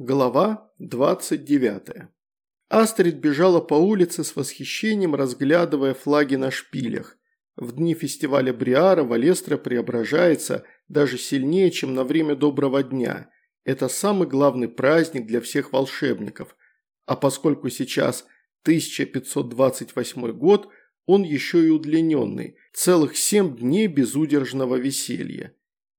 Глава 29. Астрид бежала по улице с восхищением, разглядывая флаги на шпилях. В дни фестиваля Бриара Валестра преображается даже сильнее, чем на время Доброго дня. Это самый главный праздник для всех волшебников. А поскольку сейчас 1528 год, он еще и удлиненный, целых семь дней безудержного веселья.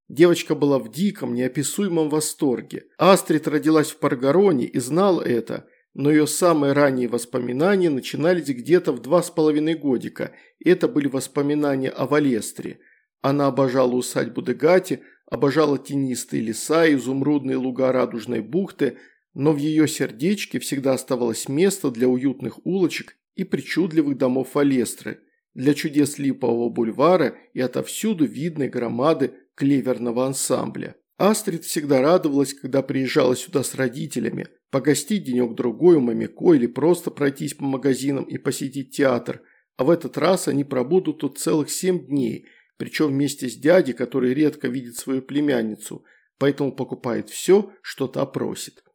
Девочка была в диком, неописуемом восторге. Астрид родилась в Паргароне и знала это, но ее самые ранние воспоминания начинались где-то в два с половиной годика. Это были воспоминания о Валестре. Она обожала усадьбу Дегати, обожала тенистые леса, изумрудные луга Радужной бухты, но в ее сердечке всегда оставалось место для уютных улочек и причудливых домов Валестры, для чудес Липового бульвара и отовсюду видной громады клеверного ансамбля. Астрид всегда радовалась, когда приезжала сюда с родителями, погостить денек-другой у Мамико или просто пройтись по магазинам и посетить театр, а в этот раз они пробудут тут целых семь дней, причем вместе с дядей, который редко видит свою племянницу, поэтому покупает все, что та просит.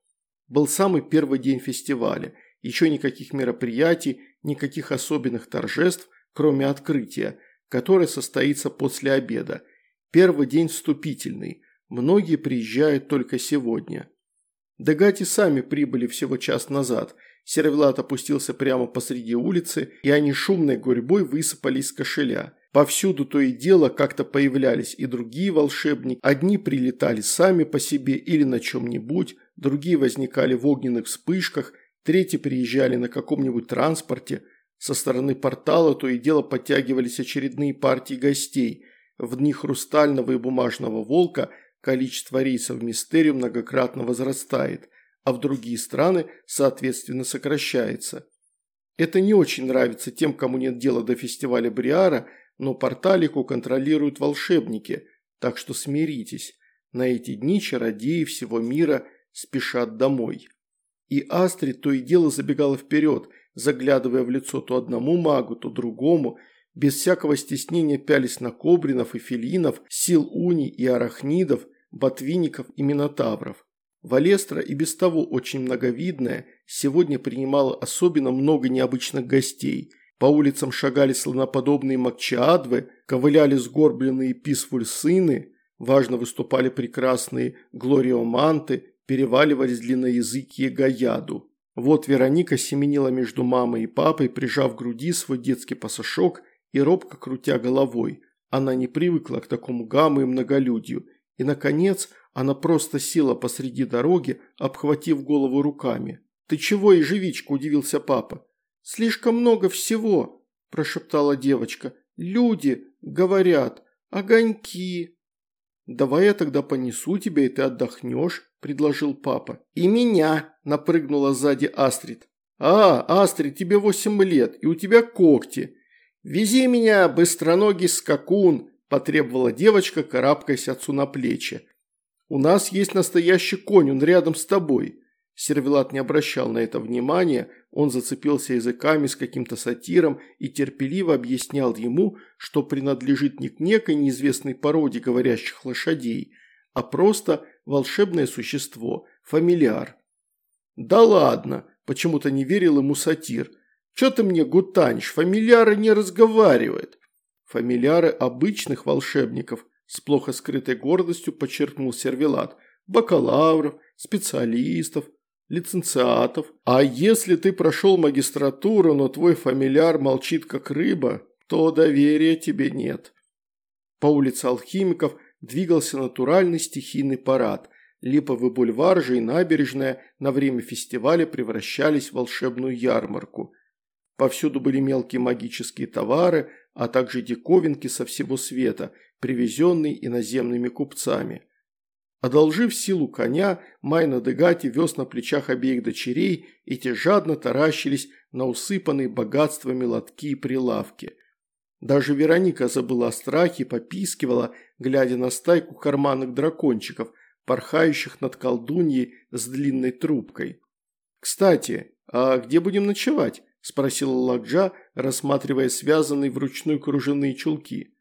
Был самый первый день фестиваля, еще никаких мероприятий, никаких особенных торжеств, кроме открытия, которое состоится после обеда – Первый день вступительный. Многие приезжают только сегодня. Дегати сами прибыли всего час назад. Сервелат опустился прямо посреди улицы, и они шумной гурьбой высыпали из кошеля. Повсюду то и дело как-то появлялись и другие волшебники. Одни прилетали сами по себе или на чем-нибудь, другие возникали в огненных вспышках, третьи приезжали на каком-нибудь транспорте. Со стороны портала то и дело подтягивались очередные партии гостей – в дни хрустального и бумажного волка количество рейсов в Мистерию многократно возрастает, а в другие страны, соответственно, сокращается. Это не очень нравится тем, кому нет дела до фестиваля Бриара, но порталику контролируют волшебники, так что смиритесь. На эти дни чародеи всего мира спешат домой. И Астрид то и дело забегала вперед, заглядывая в лицо то одному магу, то другому – без всякого стеснения пялись на кобринов и филинов, сил уни и арахнидов, ботвинников и минотавров. Валестра и без того очень многовидная, сегодня принимала особенно много необычных гостей. По улицам шагали слоноподобные макчаадвы, ковыляли сгорбленные писфульсыны, важно выступали прекрасные глориоманты, переваливались длинноязыкие гаяду. Вот Вероника семенила между мамой и папой, прижав к груди свой детский пасашок – и робко крутя головой. Она не привыкла к такому гамму и многолюдью. И, наконец, она просто села посреди дороги, обхватив голову руками. «Ты чего, ежевичка?» – удивился папа. «Слишком много всего», – прошептала девочка. «Люди, говорят, огоньки». «Давай я тогда понесу тебя, и ты отдохнешь», – предложил папа. «И меня», – напрыгнула сзади Астрид. «А, Астрид, тебе восемь лет, и у тебя когти. «Вези меня, быстроногий скакун!» – потребовала девочка, карабкаясь отцу на плечи. «У нас есть настоящий конь, он рядом с тобой». Сервелат не обращал на это внимания, он зацепился языками с каким-то сатиром и терпеливо объяснял ему, что принадлежит не к некой неизвестной породе говорящих лошадей, а просто волшебное существо, фамильяр. «Да ладно!» – почему-то не верил ему сатир – Че ты мне гутанишь? Фамильяры не разговаривают. Фамильяры обычных волшебников с плохо скрытой гордостью подчеркнул сервелат. Бакалавров, специалистов, лиценциатов. А если ты прошел магистратуру, но твой фамильяр молчит как рыба, то доверия тебе нет. По улице алхимиков двигался натуральный стихийный парад. Липовый бульвар же и набережная на время фестиваля превращались в волшебную ярмарку – Повсюду были мелкие магические товары, а также диковинки со всего света, привезенные иноземными купцами. Одолжив силу коня, Майна Дегати вез на плечах обеих дочерей, и те жадно таращились на усыпанные богатствами лотки и прилавки. Даже Вероника забыла о страхе и попискивала, глядя на стайку карманных дракончиков, порхающих над колдуньей с длинной трубкой. «Кстати, а где будем ночевать?» – спросила Ладжа, рассматривая связанные вручную кружевные чулки.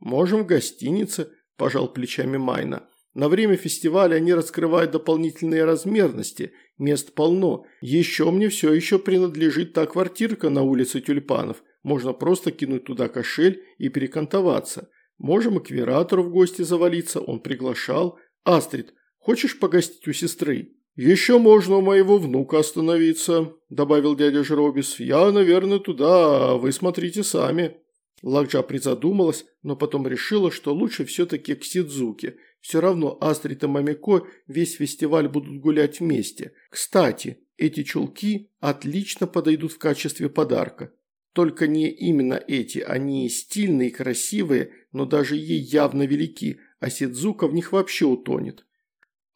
«Можем в гостинице», – пожал плечами Майна. На время фестиваля они раскрывают дополнительные размерности, мест полно. Еще мне все еще принадлежит та квартирка на улице Тюльпанов. Можно просто кинуть туда кошель и перекантоваться. Можем и к Вератору в гости завалиться, он приглашал. Астрид, хочешь погостить у сестры? «Еще можно у моего внука остановиться», – добавил дядя Жробис. «Я, наверное, туда, а вы смотрите сами». Лакджа призадумалась, но потом решила, что лучше все-таки к Сидзуке. Все равно Астрид и Мамико весь фестиваль будут гулять вместе. Кстати, эти чулки отлично подойдут в качестве подарка. Только не именно эти, они стильные и красивые, но даже ей явно велики, а Сидзука в них вообще утонет.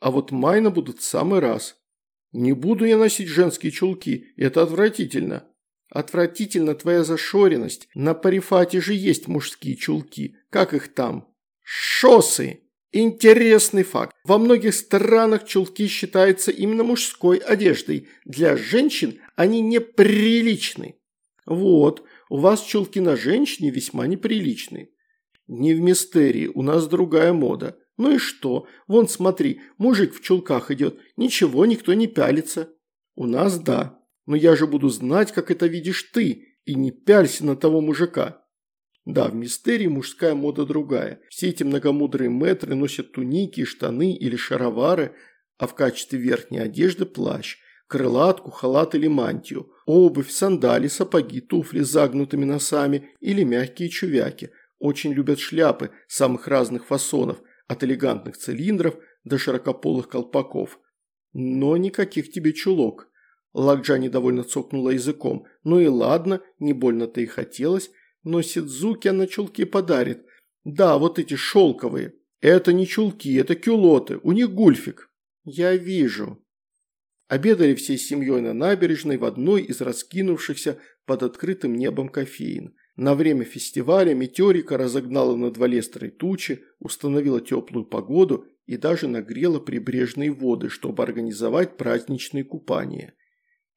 А вот Майна будут в самый раз. Не буду я носить женские чулки, это отвратительно. Отвратительно твоя зашоренность. На парифате же есть мужские чулки. Как их там? Шосы! Интересный факт. Во многих странах чулки считаются именно мужской одеждой. Для женщин они неприличны. Вот, у вас чулки на женщине весьма неприличны. Не в мистерии, у нас другая мода. Ну и что? Вон смотри, мужик в чулках идет, ничего, никто не пялится. У нас да, но я же буду знать, как это видишь ты, и не пялься на того мужика. Да, в мистерии мужская мода другая. Все эти многомудрые мэтры носят туники, штаны или шаровары, а в качестве верхней одежды плащ, крылатку, халат или мантию, обувь, сандали, сапоги, туфли с загнутыми носами или мягкие чувяки. Очень любят шляпы самых разных фасонов – от элегантных цилиндров до широкополых колпаков. Но никаких тебе чулок. Лакджа недовольно цокнула языком. Ну и ладно, не больно-то и хотелось, но Сидзуки она чулки подарит. Да, вот эти шелковые. Это не чулки, это кюлоты, у них гульфик. Я вижу. Обедали всей семьей на набережной в одной из раскинувшихся под открытым небом кофеин. На время фестиваля метеорика разогнала над Валестрой тучи, установила теплую погоду и даже нагрела прибрежные воды, чтобы организовать праздничные купания.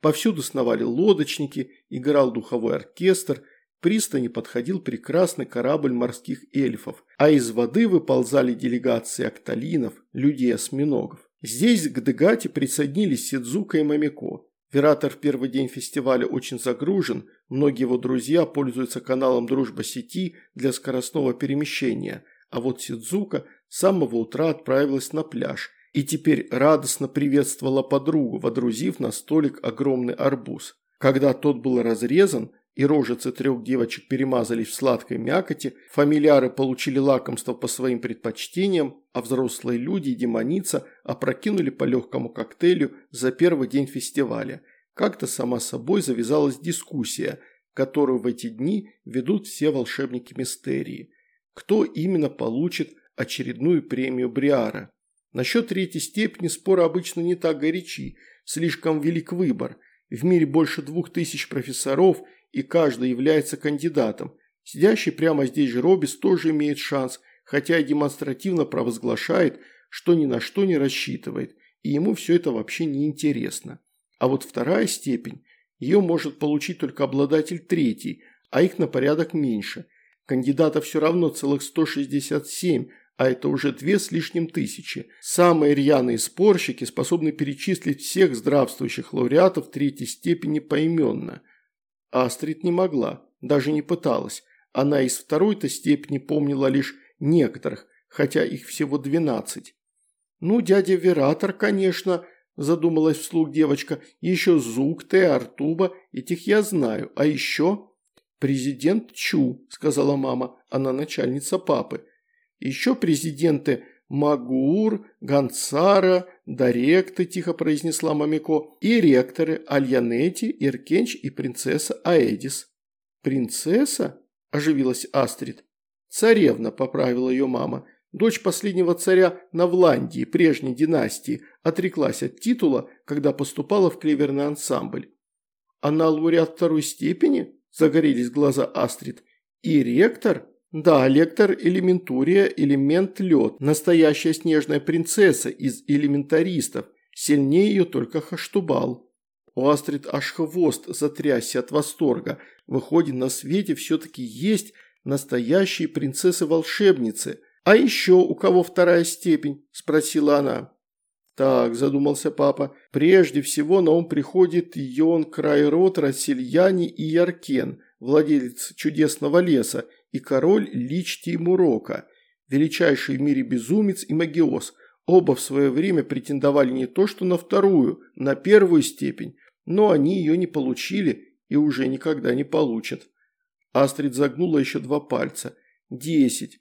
Повсюду сновали лодочники, играл духовой оркестр, пристани подходил прекрасный корабль морских эльфов, а из воды выползали делегации акталинов, людей-осьминогов. Здесь к Дегате присоединились Сидзука и Мамико. Оператор в первый день фестиваля очень загружен, многие его друзья пользуются каналом «Дружба сети» для скоростного перемещения, а вот Сидзука с самого утра отправилась на пляж и теперь радостно приветствовала подругу, водрузив на столик огромный арбуз. Когда тот был разрезан, и рожицы трех девочек перемазались в сладкой мякоти, фамильяры получили лакомство по своим предпочтениям, а взрослые люди и демоница опрокинули по легкому коктейлю за первый день фестиваля. Как-то сама собой завязалась дискуссия, которую в эти дни ведут все волшебники мистерии. Кто именно получит очередную премию Бриара? Насчет третьей степени споры обычно не так горячи, слишком велик выбор. В мире больше двух тысяч профессоров – и каждый является кандидатом. Сидящий прямо здесь же Робис тоже имеет шанс, хотя и демонстративно провозглашает, что ни на что не рассчитывает, и ему все это вообще не интересно. А вот вторая степень, ее может получить только обладатель третьей, а их на порядок меньше. Кандидатов все равно целых 167, а это уже две с лишним тысячи. Самые рьяные спорщики способны перечислить всех здравствующих лауреатов третьей степени поименно – Астрид не могла, даже не пыталась. Она из второй-то степени помнила лишь некоторых, хотя их всего двенадцать. «Ну, дядя Вератор, конечно», – задумалась вслух девочка. «Еще Зук, Те, Артуба, этих я знаю. А еще...» «Президент Чу», – сказала мама, она начальница папы. «Еще президенты Магур, Гонцара, Даректы, тихо произнесла Мамико, и ректоры Альянети, Иркенч и принцесса Аэдис. Принцесса? Оживилась Астрид. Царевна, поправила ее мама. Дочь последнего царя Навландии, прежней династии, отреклась от титула, когда поступала в клеверный ансамбль. Она лауреат второй степени? Загорелись глаза Астрид. И ректор? Да, лектор элементурия, элемент лед, настоящая снежная принцесса из элементаристов, сильнее ее только Хаштубал. У Астрид аж хвост затрясся от восторга. Выходит, на свете все-таки есть настоящие принцессы-волшебницы. «А еще у кого вторая степень?» – спросила она. «Так», – задумался папа, – «прежде всего на ум приходит Йон Крайрот, Рассельяне и Яркен, владелец чудесного леса, и король Лич Тимурока, величайший в мире безумец и магиоз. Оба в свое время претендовали не то что на вторую, на первую степень, но они ее не получили и уже никогда не получат». Астрид загнула еще два пальца. «Десять.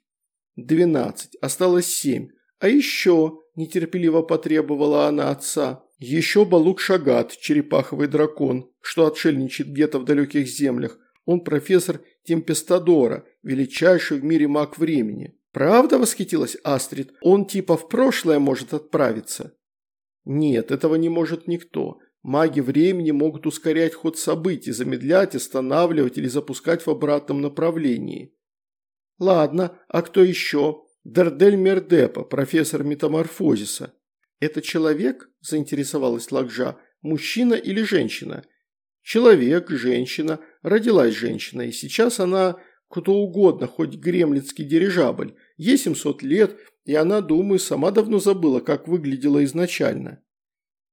Двенадцать. Осталось семь. А еще...» – нетерпеливо потребовала она отца. «Еще Балук Шагат, черепаховый дракон, что отшельничает где-то в далеких землях. Он профессор Темпестадора, величайший в мире маг времени». «Правда?» – восхитилась Астрид. «Он типа в прошлое может отправиться». «Нет, этого не может никто. Маги времени могут ускорять ход событий, замедлять, останавливать или запускать в обратном направлении». «Ладно, а кто еще?» Дардель Мердепа, профессор метаморфозиса. Это человек, заинтересовалась Лакжа, мужчина или женщина? Человек, женщина, родилась женщина, и сейчас она кто угодно, хоть гремлицкий дирижабль. Ей 700 лет, и она, думаю, сама давно забыла, как выглядела изначально.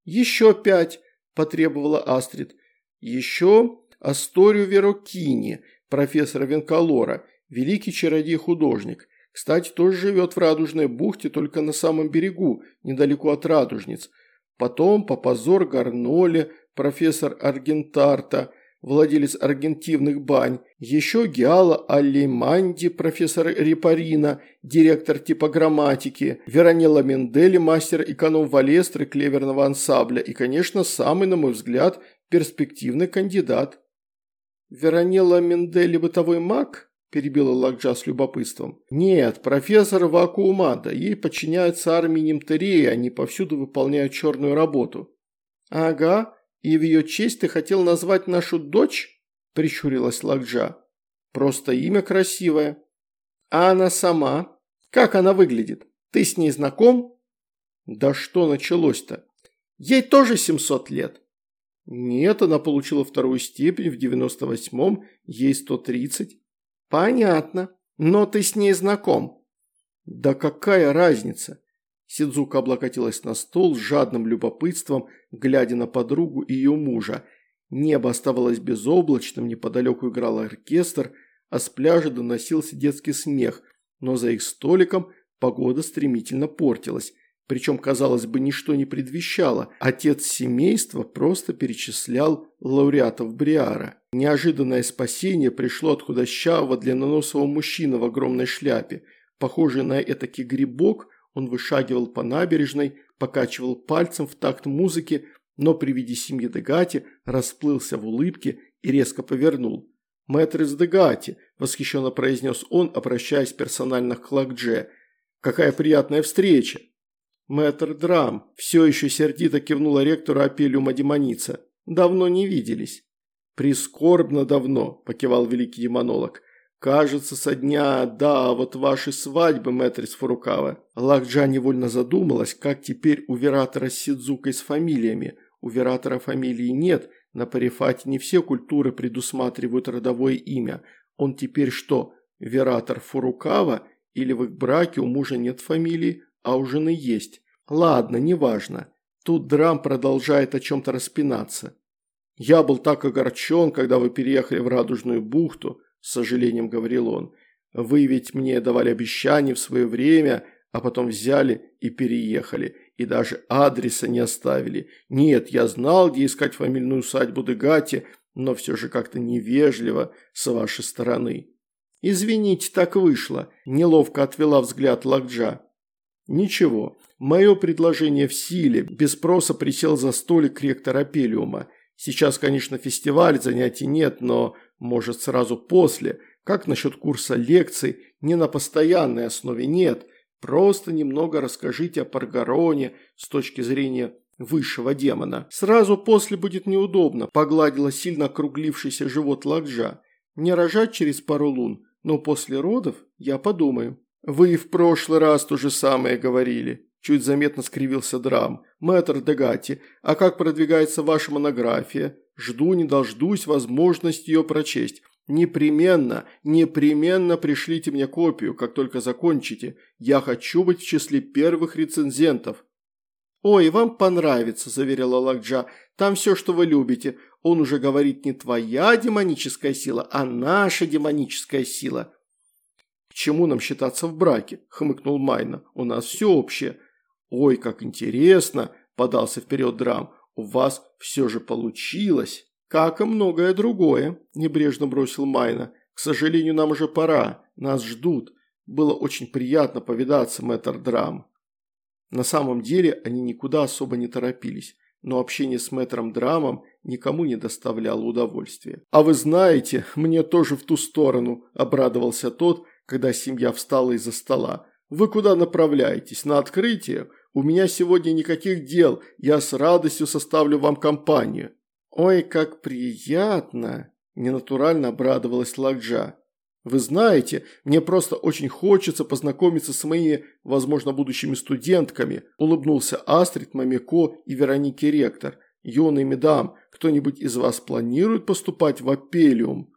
«Еще пять», – потребовала Астрид. «Еще Асторию Верокини, профессора Венкалора, великий чародей-художник. Кстати, тоже живет в Радужной бухте, только на самом берегу, недалеко от Радужниц. Потом Папазор Гарноле, профессор Аргентарта, владелец аргентивных бань. Еще Геала Аллейманди, профессор Репарина, директор типограмматики. Веронела Мендели, мастер эконом Валестры клеверного ансамбля. И, конечно, самый, на мой взгляд, перспективный кандидат. Веронела Мендели бытовой маг? перебила Лакджа с любопытством. «Нет, профессор Вакуумада, ей подчиняются армии Немтереи, они повсюду выполняют черную работу». «Ага, и в ее честь ты хотел назвать нашу дочь?» – прищурилась Лакджа. «Просто имя красивое». «А она сама? Как она выглядит? Ты с ней знаком?» «Да что началось-то? Ей тоже 700 лет». «Нет, она получила вторую степень в 98-м, ей 130. «Понятно. Но ты с ней знаком». «Да какая разница?» Сидзука облокотилась на стол с жадным любопытством, глядя на подругу и ее мужа. Небо оставалось безоблачным, неподалеку играл оркестр, а с пляжа доносился детский смех, но за их столиком погода стремительно портилась. Причем, казалось бы, ничто не предвещало. Отец семейства просто перечислял лауреатов Бриара. Неожиданное спасение пришло от худощавого длинноносого мужчины в огромной шляпе. Похожий на этакий грибок, он вышагивал по набережной, покачивал пальцем в такт музыки, но при виде семьи Дегати расплылся в улыбке и резко повернул. «Мэтр из Дегати», – восхищенно произнес он, обращаясь персонально к Лакдже. «Какая приятная встреча!» «Мэтр Драм», – все еще сердито кивнула ректору Апелиума Демоница. «Давно не виделись». «Прискорбно давно», – покивал великий демонолог. «Кажется, со дня, да, вот вашей свадьбы, мэтрис Фурукава». Лакджа невольно задумалась, как теперь у Вератора с Сидзукой с фамилиями. У Вератора фамилии нет, на Парифате не все культуры предусматривают родовое имя. Он теперь что, Вератор Фурукава? Или в их браке у мужа нет фамилии, а у жены есть? Ладно, неважно. Тут Драм продолжает о чем-то распинаться. «Я был так огорчен, когда вы переехали в Радужную бухту», – с сожалением говорил он. «Вы ведь мне давали обещание в свое время, а потом взяли и переехали, и даже адреса не оставили. Нет, я знал, где искать фамильную усадьбу Дегати, но все же как-то невежливо с вашей стороны». «Извините, так вышло», – неловко отвела взгляд Лакджа. «Ничего, мое предложение в силе, без спроса присел за столик ректор Апелиума. Сейчас, конечно, фестиваль, занятий нет, но, может, сразу после. Как насчет курса лекций? Не на постоянной основе, нет. Просто немного расскажите о Паргароне с точки зрения высшего демона. Сразу после будет неудобно, погладила сильно округлившийся живот Лакджа. Не рожать через пару лун, но после родов я подумаю. Вы в прошлый раз то же самое говорили. Чуть заметно скривился Драм. «Мэтр Дегати, а как продвигается ваша монография? Жду не дождусь возможности ее прочесть. Непременно, непременно пришлите мне копию, как только закончите. Я хочу быть в числе первых рецензентов». «Ой, вам понравится», – заверила Лакджа. «Там все, что вы любите. Он уже говорит не твоя демоническая сила, а наша демоническая сила». «К чему нам считаться в браке?» – хмыкнул Майна. «У нас все общее». «Ой, как интересно!» – подался вперед Драм. «У вас все же получилось!» «Как и многое другое», – небрежно бросил Майна. «К сожалению, нам уже пора. Нас ждут. Было очень приятно повидаться, мэтр Драм». На самом деле они никуда особо не торопились, но общение с мэтром Драмом никому не доставляло удовольствия. «А вы знаете, мне тоже в ту сторону», – обрадовался тот, когда семья встала из-за стола. «Вы куда направляетесь? На открытие? У меня сегодня никаких дел, я с радостью составлю вам компанию». «Ой, как приятно!» – ненатурально обрадовалась Лакджа. «Вы знаете, мне просто очень хочется познакомиться с моими, возможно, будущими студентками», – улыбнулся Астрид, Мамико и Вероники Ректор. «Юный медам, кто-нибудь из вас планирует поступать в Апелиум?»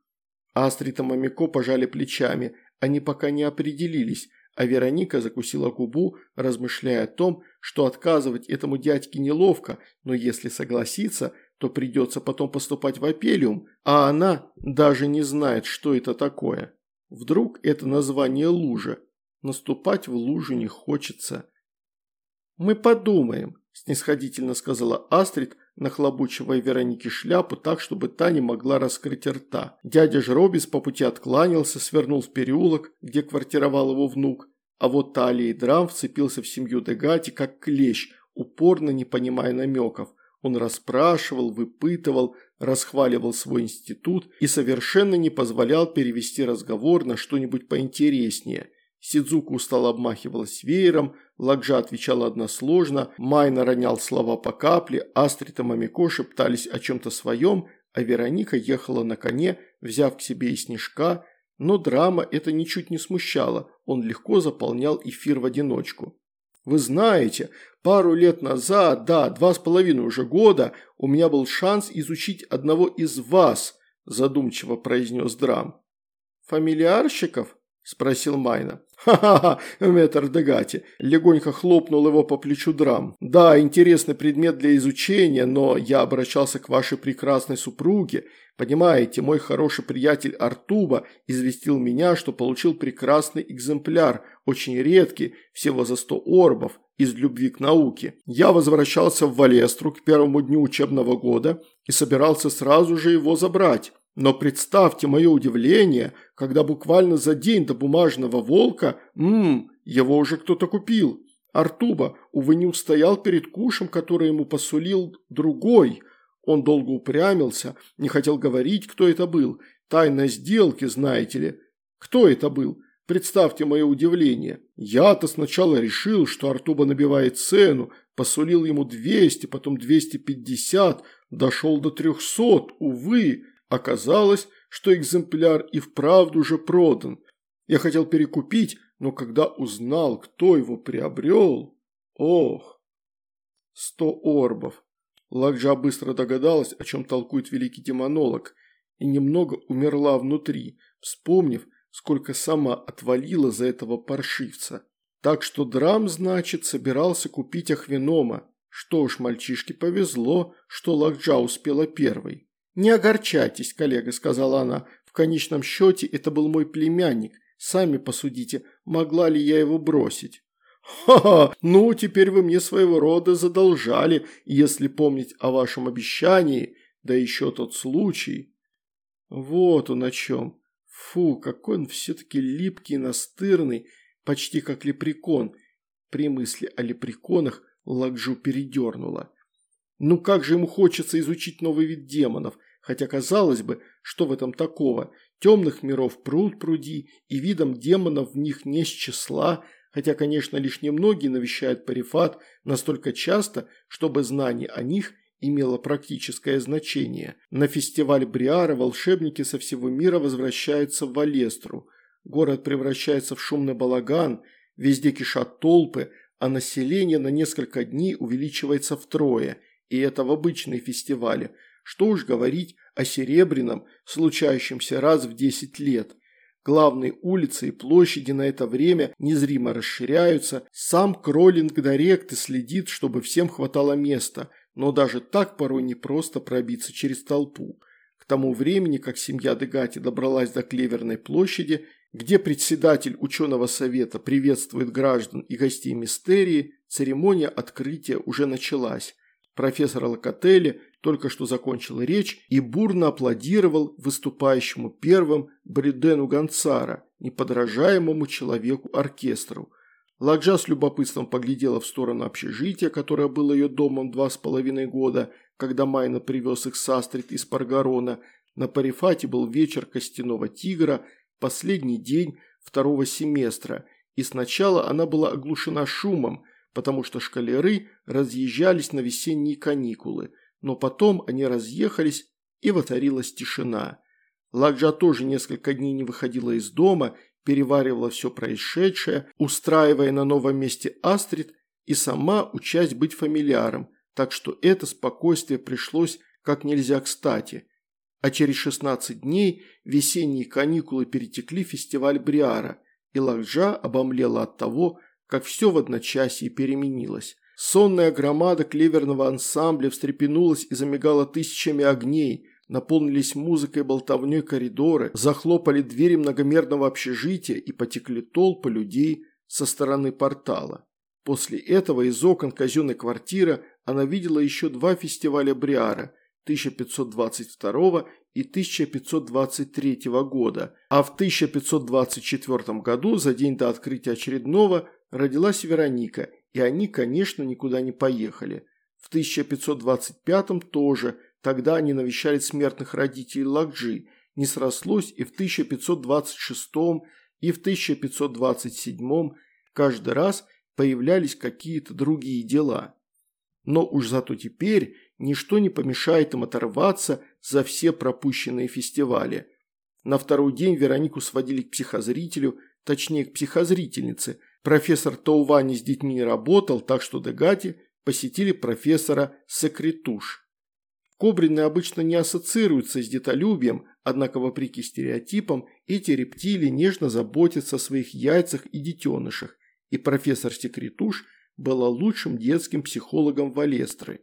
Астрид и Мамико пожали плечами, они пока не определились, а Вероника закусила губу, размышляя о том, что отказывать этому дядьке неловко, но если согласиться, то придется потом поступать в Апелиум, а она даже не знает, что это такое. Вдруг это название лужи. Наступать в лужу не хочется. «Мы подумаем», – снисходительно сказала Астрид, нахлобучивая Веронике шляпу так, чтобы та не могла раскрыть рта. Дядя Жробис по пути откланялся, свернул в переулок, где квартировал его внук, а вот Талия и Драм вцепился в семью Дегати как клещ, упорно не понимая намеков. Он расспрашивал, выпытывал, расхваливал свой институт и совершенно не позволял перевести разговор на что-нибудь поинтереснее. Сидзука устало обмахивалась веером, Ладжа отвечала односложно, Майна ронял слова по капле, Астрид и Мамико шептались о чем-то своем, а Вероника ехала на коне, взяв к себе и снежка, но драма это ничуть не смущала, он легко заполнял эфир в одиночку. Вы знаете, пару лет назад, да, два с половиной уже года, у меня был шанс изучить одного из вас, задумчиво произнес Драм. Фамилиарщиков? – спросил Майна. «Ха-ха-ха, метр Дегати!» – легонько хлопнул его по плечу Драм. «Да, интересный предмет для изучения, но я обращался к вашей прекрасной супруге. Понимаете, мой хороший приятель Артуба известил меня, что получил прекрасный экземпляр, очень редкий, всего за сто орбов, из любви к науке. Я возвращался в Валестру к первому дню учебного года и собирался сразу же его забрать». Но представьте мое удивление, когда буквально за день до бумажного волка, ммм, его уже кто-то купил. Артуба, увы, не устоял перед кушем, который ему посулил другой. Он долго упрямился, не хотел говорить, кто это был. Тайна сделки, знаете ли. Кто это был? Представьте мое удивление. Я-то сначала решил, что Артуба набивает цену, посулил ему 200, потом 250, дошел до 300, увы. Оказалось, что экземпляр и вправду уже продан. Я хотел перекупить, но когда узнал, кто его приобрел... Ох! Сто орбов. Ладжа быстро догадалась, о чем толкует великий демонолог, и немного умерла внутри, вспомнив, сколько сама отвалила за этого паршивца. Так что Драм, значит, собирался купить Ахвенома. Что ж, мальчишке повезло, что Лакджа успела первой. «Не огорчайтесь, коллега», – сказала она. «В конечном счете это был мой племянник. Сами посудите, могла ли я его бросить?» «Ха-ха! Ну, теперь вы мне своего рода задолжали, если помнить о вашем обещании, да еще тот случай». Вот он о чем. Фу, какой он все-таки липкий и настырный, почти как лепрекон. При мысли о лепреконах Лакжу передернула. Ну как же ему хочется изучить новый вид демонов, хотя казалось бы, что в этом такого? Темных миров пруд пруди, и видом демонов в них не с числа, хотя, конечно, лишь немногие навещают Парифат настолько часто, чтобы знание о них имело практическое значение. На фестиваль Бриара волшебники со всего мира возвращаются в Валестру. Город превращается в шумный балаган, везде кишат толпы, а население на несколько дней увеличивается втрое – и это в обычные фестивали. Что уж говорить о серебряном, случающемся раз в 10 лет. Главные улицы и площади на это время незримо расширяются, сам кроллинг Директ следит, чтобы всем хватало места, но даже так порой непросто пробиться через толпу. К тому времени, как семья Дегати добралась до Клеверной площади, где председатель ученого совета приветствует граждан и гостей мистерии, церемония открытия уже началась. Профессор Локотелли только что закончил речь и бурно аплодировал выступающему первым Бридену Гонцара, неподражаемому человеку-оркестру. Ладжа с любопытством поглядела в сторону общежития, которое было ее домом два с половиной года, когда Майна привез их с Астрид из Паргарона. На Парифате был вечер костяного тигра, последний день второго семестра, и сначала она была оглушена шумом, потому что шкалеры разъезжались на весенние каникулы – но потом они разъехались, и воцарилась тишина. Ладжа тоже несколько дней не выходила из дома, переваривала все происшедшее, устраивая на новом месте Астрид и сама учась быть фамильяром, так что это спокойствие пришлось как нельзя кстати. А через 16 дней весенние каникулы перетекли в фестиваль Бриара, и Лакджа обомлела от того, как все в одночасье переменилось. Сонная громада клеверного ансамбля встрепенулась и замигала тысячами огней, наполнились музыкой и болтовней коридоры, захлопали двери многомерного общежития и потекли толпы людей со стороны портала. После этого из окон казенной квартиры она видела еще два фестиваля Бриара – 1522 и 1523 года, а в 1524 году, за день до открытия очередного, родилась Вероника – и они, конечно, никуда не поехали. В 1525-м тоже, тогда они навещали смертных родителей Лакджи, не срослось и в 1526-м, и в 1527-м, каждый раз появлялись какие-то другие дела. Но уж зато теперь ничто не помешает им оторваться за все пропущенные фестивали. На второй день Веронику сводили к психозрителю, точнее к психозрительнице – Профессор Таувани с детьми не работал, так что Дегати посетили профессора Секретуш. Кобрины обычно не ассоциируются с детолюбием, однако, вопреки стереотипам, эти рептилии нежно заботятся о своих яйцах и детенышах, и профессор Секретуш была лучшим детским психологом Валестры.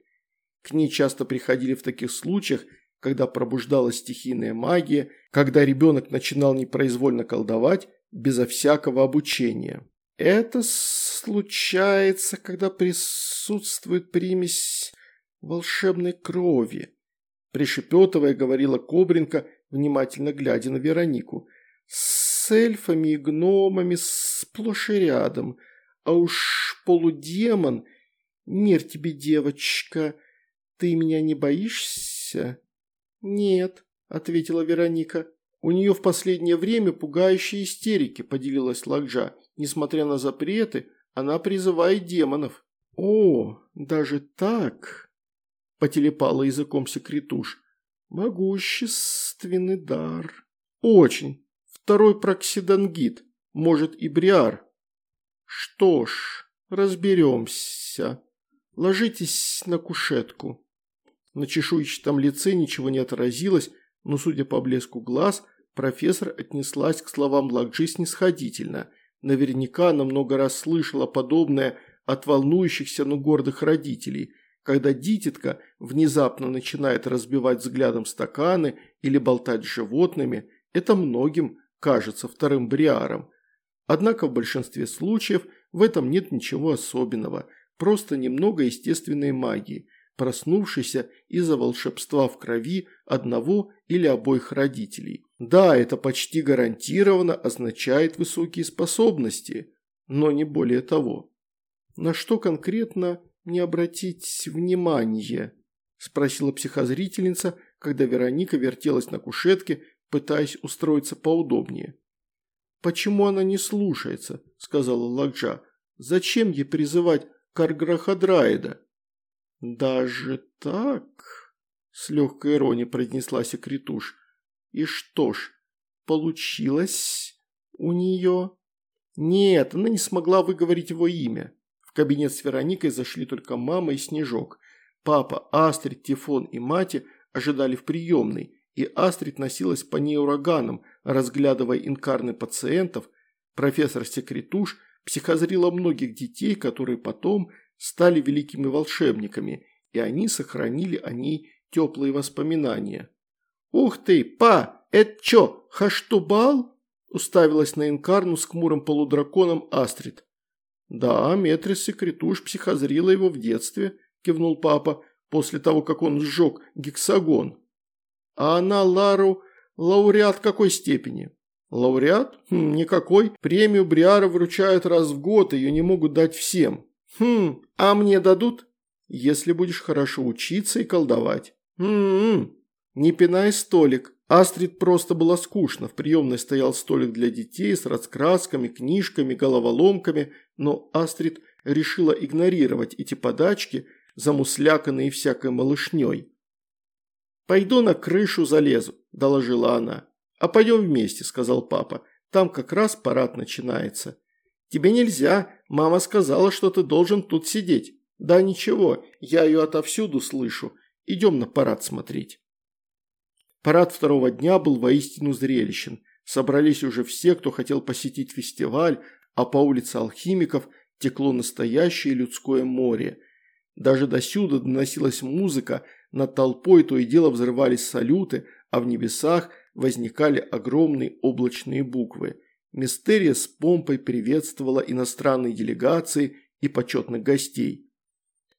К ней часто приходили в таких случаях, когда пробуждалась стихийная магия, когда ребенок начинал непроизвольно колдовать безо всякого обучения. Это случается, когда присутствует примесь волшебной крови. Пришепетывая, говорила Кобринка, внимательно глядя на Веронику. С эльфами и гномами сплошь и рядом. А уж полудемон... Мир тебе, девочка, ты меня не боишься? Нет, ответила Вероника. У нее в последнее время пугающие истерики, поделилась Лакджа. Несмотря на запреты, она призывает демонов. «О, даже так?» – потелепала языком секретуш. «Могущественный дар». «Очень. Второй проксидангит. Может, и бриар». «Что ж, разберемся. Ложитесь на кушетку». На чешуйчатом лице ничего не отразилось, но, судя по блеску глаз, профессор отнеслась к словам Лакджи снисходительно – Наверняка она много раз слышала подобное от волнующихся, но гордых родителей, когда дитятка внезапно начинает разбивать взглядом стаканы или болтать с животными, это многим кажется вторым бриаром. Однако в большинстве случаев в этом нет ничего особенного, просто немного естественной магии, проснувшейся из-за волшебства в крови одного или обоих родителей. Да, это почти гарантированно означает высокие способности, но не более того. На что конкретно не обратить внимание? Спросила психозрительница, когда Вероника вертелась на кушетке, пытаясь устроиться поудобнее. «Почему она не слушается?» – сказала Ладжа. «Зачем ей призывать Карграхадраида?» «Даже так?» – с легкой иронией произнесла секретуш. И что ж, получилось у нее? Нет, она не смогла выговорить его имя. В кабинет с Вероникой зашли только мама и Снежок. Папа, Астрид, Тифон и Мати ожидали в приемной, и Астрид носилась по ней ураганом, разглядывая инкарны пациентов. Профессор Секретуш психозрила многих детей, которые потом стали великими волшебниками, и они сохранили о ней теплые воспоминания. «Ух ты, па, это чё, хаштубал?» уставилась на инкарну с хмурым полудраконом Астрид. «Да, Метрис Секретуш психозрила его в детстве», – кивнул папа, после того, как он сжег гексагон. «А она Лару лауреат какой степени?» «Лауреат? Хм, никакой. Премию Бриара вручают раз в год, ее не могут дать всем». «Хм, а мне дадут?» «Если будешь хорошо учиться и колдовать». «М-м-м, не пинай столик», Астрид просто было скучно, в приемной стоял столик для детей с раскрасками, книжками, головоломками, но Астрид решила игнорировать эти подачки, замусляканные всякой малышней. «Пойду на крышу залезу», – доложила она. «А пойдем вместе», – сказал папа. «Там как раз парад начинается». «Тебе нельзя. Мама сказала, что ты должен тут сидеть». «Да ничего, я ее отовсюду слышу. Идем на парад смотреть». Парад второго дня был воистину зрелищен. Собрались уже все, кто хотел посетить фестиваль, а по улице алхимиков текло настоящее людское море. Даже досюда доносилась музыка, над толпой то и дело взрывались салюты, а в небесах возникали огромные облачные буквы. Мистерия с помпой приветствовала иностранные делегации и почетных гостей.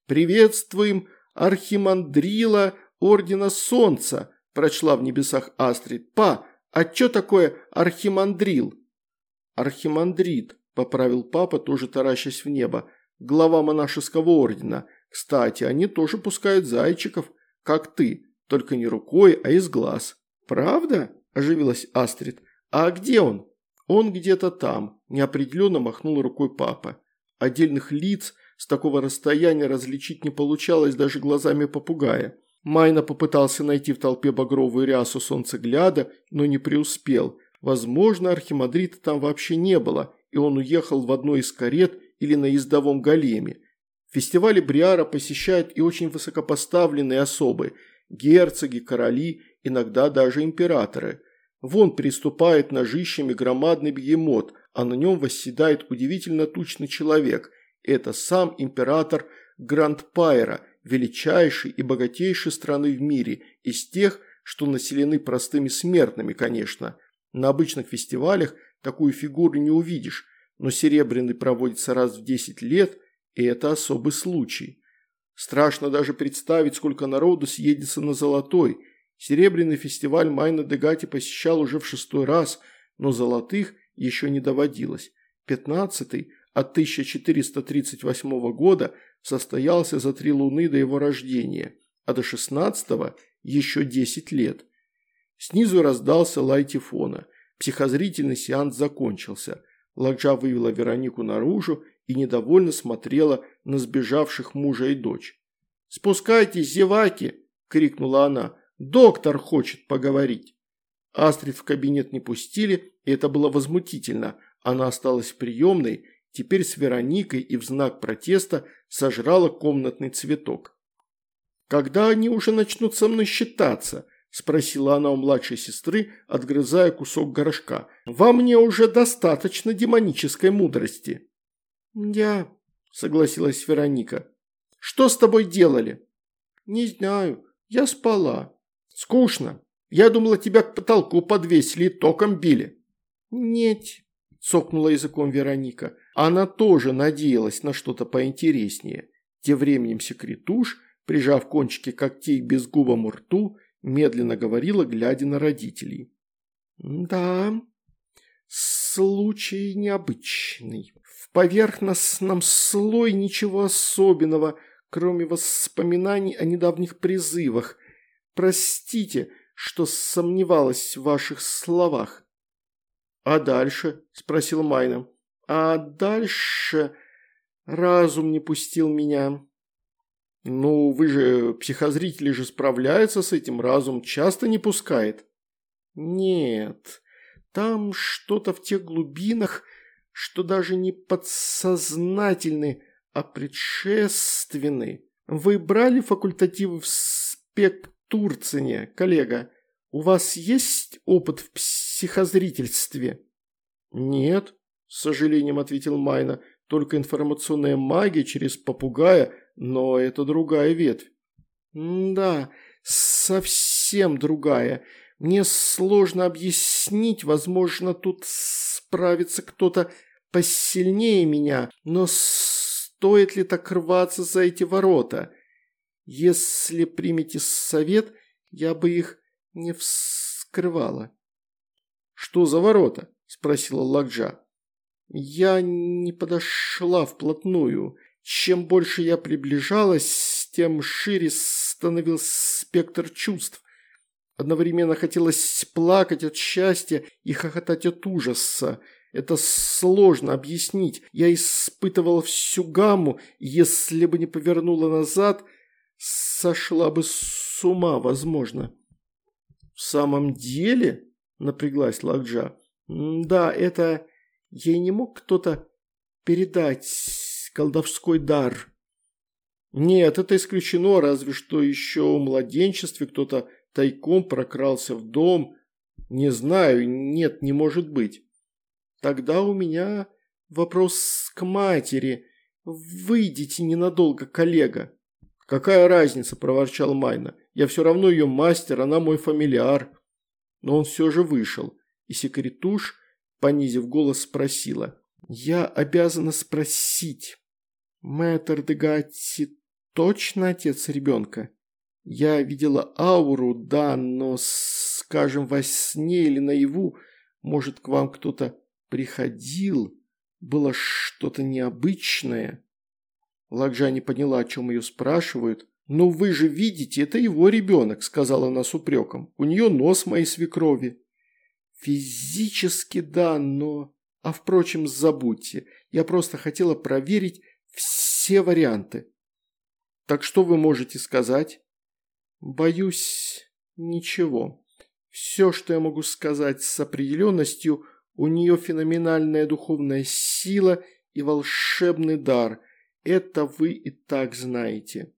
«Приветствуем архимандрила Ордена Солнца!» прочла в небесах Астрид. «Па, а чё такое архимандрил?» «Архимандрит», – поправил папа, тоже таращась в небо. «Глава монашеского ордена. Кстати, они тоже пускают зайчиков, как ты, только не рукой, а из глаз». «Правда?» – оживилась Астрид. «А где он?» «Он где-то там», – неопределенно махнул рукой папа. Отдельных лиц с такого расстояния различить не получалось даже глазами попугая. Майна попытался найти в толпе багровую рясу солнцегляда, но не преуспел. Возможно, архимандрита там вообще не было, и он уехал в одной из карет или на ездовом големе. Фестивали Бриара посещают и очень высокопоставленные особы – герцоги, короли, иногда даже императоры. Вон приступает ножищами громадный бегемот, а на нем восседает удивительно тучный человек. Это сам император Грандпайра – величайшей и богатейшей страны в мире, из тех, что населены простыми смертными, конечно. На обычных фестивалях такую фигуру не увидишь, но серебряный проводится раз в 10 лет, и это особый случай. Страшно даже представить, сколько народу съедется на золотой. Серебряный фестиваль Майна Дегати посещал уже в шестой раз, но золотых еще не доводилось. Пятнадцатый от 1438 года состоялся за три луны до его рождения, а до шестнадцатого еще десять лет. Снизу раздался лай тифона. Психозрительный сеанс закончился. Ладжа вывела Веронику наружу и недовольно смотрела на сбежавших мужа и дочь. «Спускайтесь, зеваки!» – крикнула она. «Доктор хочет поговорить!» Астрид в кабинет не пустили, и это было возмутительно. Она осталась в приемной, теперь с Вероникой и в знак протеста сожрала комнатный цветок. «Когда они уже начнут со мной считаться?» – спросила она у младшей сестры, отгрызая кусок горошка. «Во мне уже достаточно демонической мудрости». «Я», – согласилась Вероника. «Что с тобой делали?» «Не знаю. Я спала». «Скучно. Я думала, тебя к потолку подвесили и током били». «Нет», – цокнула языком Вероника. Она тоже надеялась на что-то поинтереснее. Тем временем секретуш, прижав кончики когтей к безгубому рту, медленно говорила, глядя на родителей. «Да, случай необычный. В поверхностном слой ничего особенного, кроме воспоминаний о недавних призывах. Простите, что сомневалась в ваших словах». «А дальше?» – спросил Майна. А дальше разум не пустил меня. Ну, вы же, психозрители же справляются с этим, разум часто не пускает. Нет, там что-то в тех глубинах, что даже не подсознательны, а предшественны. Вы брали факультативы в спектроскопии? Турцине, коллега. У вас есть опыт в психозрительстве?» «Нет», – с сожалением ответил Майна, – «только информационная магия через попугая, но это другая ветвь». «Да, совсем другая. Мне сложно объяснить, возможно, тут справится кто-то посильнее меня, но стоит ли так рваться за эти ворота? Если примете совет, я бы их не вскрывала». «Что за ворота?» – спросила Лакджа. «Я не подошла вплотную. Чем больше я приближалась, тем шире становился спектр чувств. Одновременно хотелось плакать от счастья и хохотать от ужаса. Это сложно объяснить. Я испытывала всю гамму, если бы не повернула назад, сошла бы с ума, возможно. «В самом деле?» – напряглась Лакджа. «Да, это... Ей не мог кто-то передать колдовской дар». «Нет, это исключено, разве что еще в младенчестве кто-то тайком прокрался в дом. Не знаю, нет, не может быть. Тогда у меня вопрос к матери. Выйдите ненадолго, коллега. Какая разница, проворчал Майна. Я все равно ее мастер, она мой фамильяр. Но он все же вышел, и секретуш, понизив голос, спросила. Я обязана спросить. Мэтр Дегатти точно отец ребенка? Я видела ауру, да, но, скажем, во сне или наяву, может, к вам кто-то приходил, было что-то необычное. Лакжа не поняла, о чем ее спрашивают. «Ну вы же видите, это его ребенок», – сказала она с упреком. «У нее нос моей свекрови». «Физически да, но...» «А впрочем, забудьте. Я просто хотела проверить все варианты». «Так что вы можете сказать?» Боюсь, ничего. Все, что я могу сказать с определенностью, у нее феноменальная духовная сила и волшебный дар. Это вы и так знаете.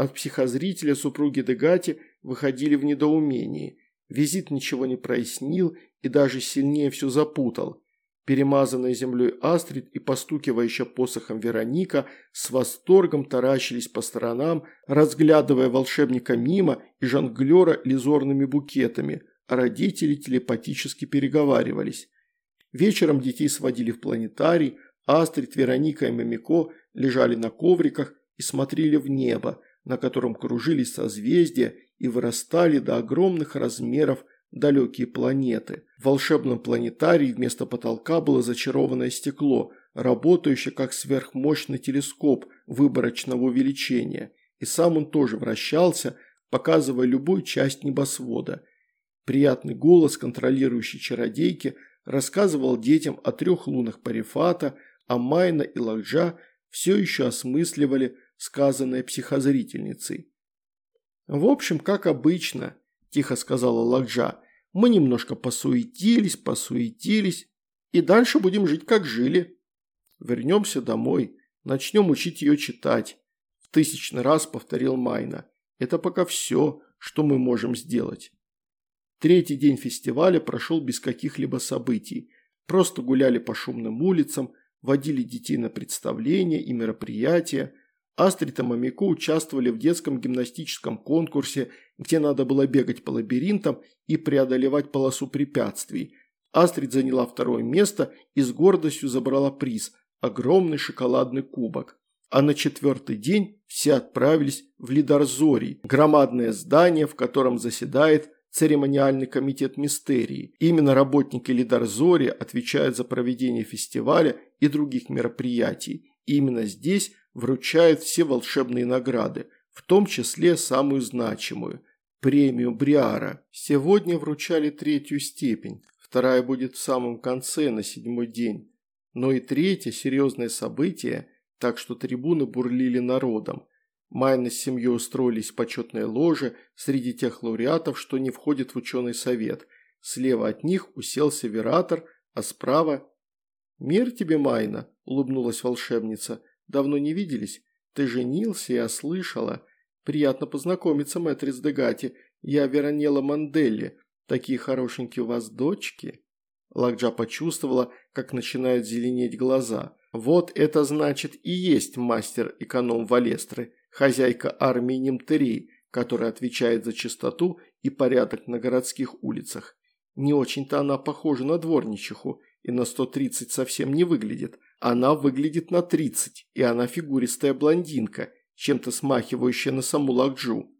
От психозрителя супруги Дегати выходили в недоумении. Визит ничего не прояснил и даже сильнее все запутал. Перемазанная землей Астрид и постукивающая посохом Вероника с восторгом таращились по сторонам, разглядывая волшебника мимо и жонглера лизорными букетами, а родители телепатически переговаривались. Вечером детей сводили в планетарий, Астрид, Вероника и Мамико лежали на ковриках и смотрели в небо, на котором кружились созвездия и вырастали до огромных размеров далекие планеты. В волшебном планетарии вместо потолка было зачарованное стекло, работающее как сверхмощный телескоп выборочного увеличения, и сам он тоже вращался, показывая любую часть небосвода. Приятный голос, контролирующий чародейки, рассказывал детям о трех лунах Парифата, а Майна и Лакджа все еще осмысливали сказанное психозрительницей. В общем, как обычно, – тихо сказала Лакджа. «Мы немножко посуетились, посуетились, и дальше будем жить, как жили. Вернемся домой, начнем учить ее читать», – в тысячный раз повторил Майна. «Это пока все, что мы можем сделать». Третий день фестиваля прошел без каких-либо событий. Просто гуляли по шумным улицам, водили детей на представления и мероприятия, Астрид и Мамико участвовали в детском гимнастическом конкурсе, где надо было бегать по лабиринтам и преодолевать полосу препятствий. Астрид заняла второе место и с гордостью забрала приз – огромный шоколадный кубок. А на четвертый день все отправились в Лидарзорий, громадное здание, в котором заседает церемониальный комитет мистерии. Именно работники Лидарзори отвечают за проведение фестиваля и других мероприятий. И именно здесь вручают все волшебные награды, в том числе самую значимую – премию Бриара. Сегодня вручали третью степень, вторая будет в самом конце, на седьмой день. Но и третье – серьезное событие, так что трибуны бурлили народом. Майна с семьей устроились в почетной ложе среди тех лауреатов, что не входят в ученый совет. Слева от них уселся Вератор, а справа... «Мир тебе, Майна!» – улыбнулась волшебница. Давно не виделись? Ты женился, я слышала. Приятно познакомиться, мэтрис Дегати. Я Веронела Манделли. Такие хорошенькие у вас дочки». Лакджа почувствовала, как начинают зеленеть глаза. Вот это значит и есть мастер-эконом Валестры, хозяйка армии Немтерии, которая отвечает за чистоту и порядок на городских улицах. Не очень-то она похожа на дворничиху, и на 130 совсем не выглядит. Она выглядит на 30, и она фигуристая блондинка, чем-то смахивающая на саму Лакджу.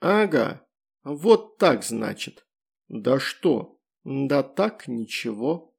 Ага, вот так значит. Да что? Да так, ничего.